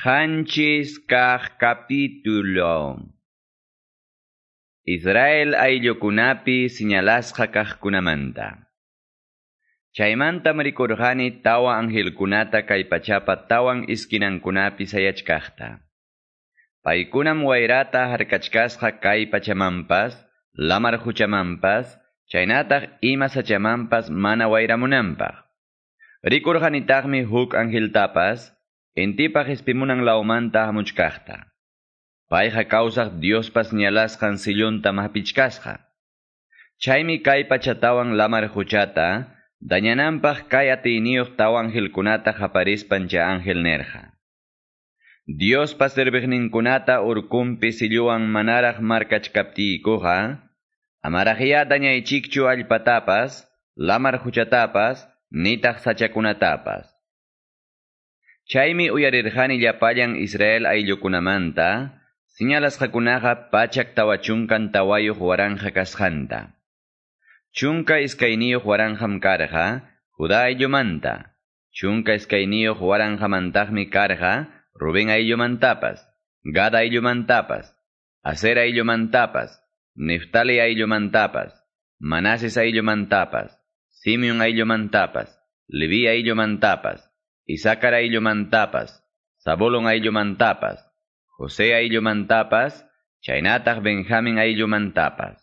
Hanchis kah capítulo. Israel ayllukunapi señalasqa kaqkunamanta. Chaymanta rikurqani tawa angelkunata kay pachapa tawan iskinankunapi sayachkaqta. Paykunam wayrata harkachkasqa kay pachamampas, lamar huchamampas, chaynataq ima sachamanpas mana wayramunanpaq. Rikurqanitaqmi huk angeltapas, Intipaq ispimunan laumanta hamuchkaqta. Payqa kawsaq Diospas ñalasqan sillunta mahpichkasqa. Chaymi kay pachatawan lamar huchata, dañananpaq kay atiyniyuq tawa angelkunata qaparispan cha ángel nerja. Diospa serviqninkunata urkumpi silluwan manaraq markachkaptiykuqa, amaraqya dañaychikchu allpatapas, lamar huchatapas, nitaq sachakunatapas. Chaymi uyarirqani llapallan Israel ayllukunamanta, señalasqakunaqa pachak tawachunkan tawayuq waranja. Chunka iskayniyuq waranjam karqa, Judá ayllumanta. Chunka iskayniyuq waranjamantaqmi karqa, Rubén ayllumantapas, Gad ayllumantapas, Aser ayllumantapas, Neftali ayllumantapas, Manases ayllumantapas, Simeon ayllumantapas, Leví ayllumantapas, Isaacar ayllumantapas, Zabulon ayllumantapas, José ayllumantapas, chaynataq Benjamin ayllumantapas.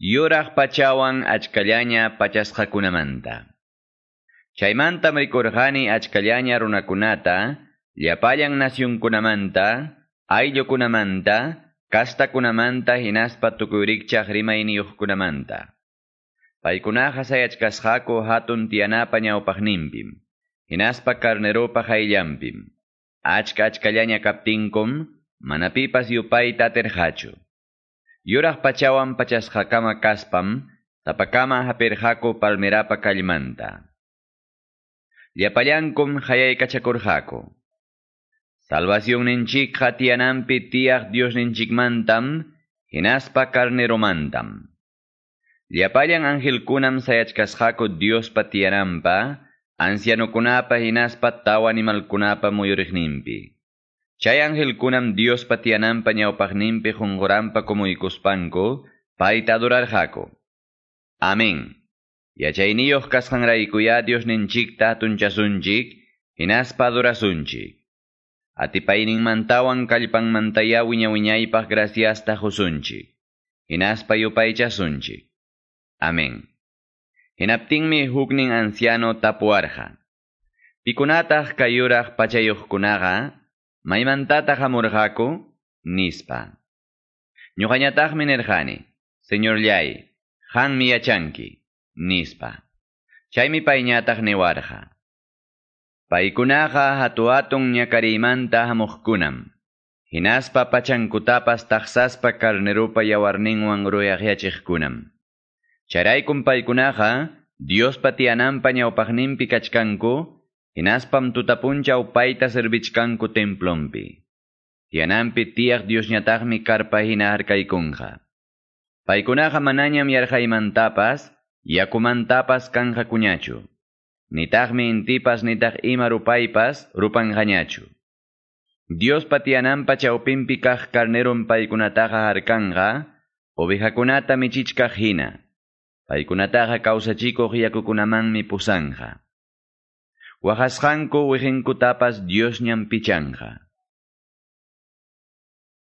Yuraq pachawan achkallaña pachasqakunamanta. Chaymanta rikurqani achkallaña runakunata, llapallan nasyunkunamanta, ayllukunamanta, kastakunamanta hinaspa tukuyrikchaq rimayniyuqkunamanta. Paykunaqa sayachkasqaku hatun tiyanapa ñawpaqninpim. Hinaspa carneropa hayllampim. Achka achkallaña kaptinkum, manapipas yupayta aterhachu. Yuraq pachawan pachasqakama kaspam, tapakama hapirhaku palmerapa kallmanta. Llapallankum hayaykachakurhaku. Salvación ninchikqa tiyanampi tiyaq Dios ninchikmantam, hinaspa carneromantam. Llapallan angelkunam sayachkasqaku Dios patiyanampa, ancianukunapa hinaspa tawa animalkunapa muyuriqninpi. Chay angelkunam Dios patiyanampa ñawpaqninpi qunquranpa kumuykuspanku, payta adorarqaku. Amén. Yachayniyuq kasqanraykuya Dios ninchikta tunchasunchik, hinaspa adorasunchik. Atipayninmantawan kallpanmantaya wiña wiñaypaq graciasta husunchik. Hinaspa yupaychasunchik. Amén. Hinaptinmi huknin anciano tapuarja. Pikunataq kayuraq pachayuqkunaqa, maymantataq hamurqaku, nispa. Ñuqañataqmi nirqani, Señor llay, hanmi yachanki, nispa. Chaymi payñataq niwarqa. Paykunaqa hatu hatun ñakariymanta hamuqkunam. Hinaspa pachankutapas taqsaspa carnerupa yawarninwan ruyaqyachiqkunam. Charaykum paykunaqa Diospa tiyananpa ñawpaqninpi kachkanku, hinaspam tutapunchaw payta servichkanku templompi. Tiyananpi tiyaq Diosñataqmi karpa hina harkaykunqa. Paykunaqa manañam yarqaymantapas, yakumantapas kanqakuñachu. Nitaqmi intipas nitaq ima rupaypas rupanqañachu. Diospa tiyananpa chawpinpi kaq carneron paykunataqa harkanqa, ovejakunata michichkaq hina. Paykunataqa yakukunamanmi pusanqa. Waqasqanku wiqinkutapas Diosñam pichanqa.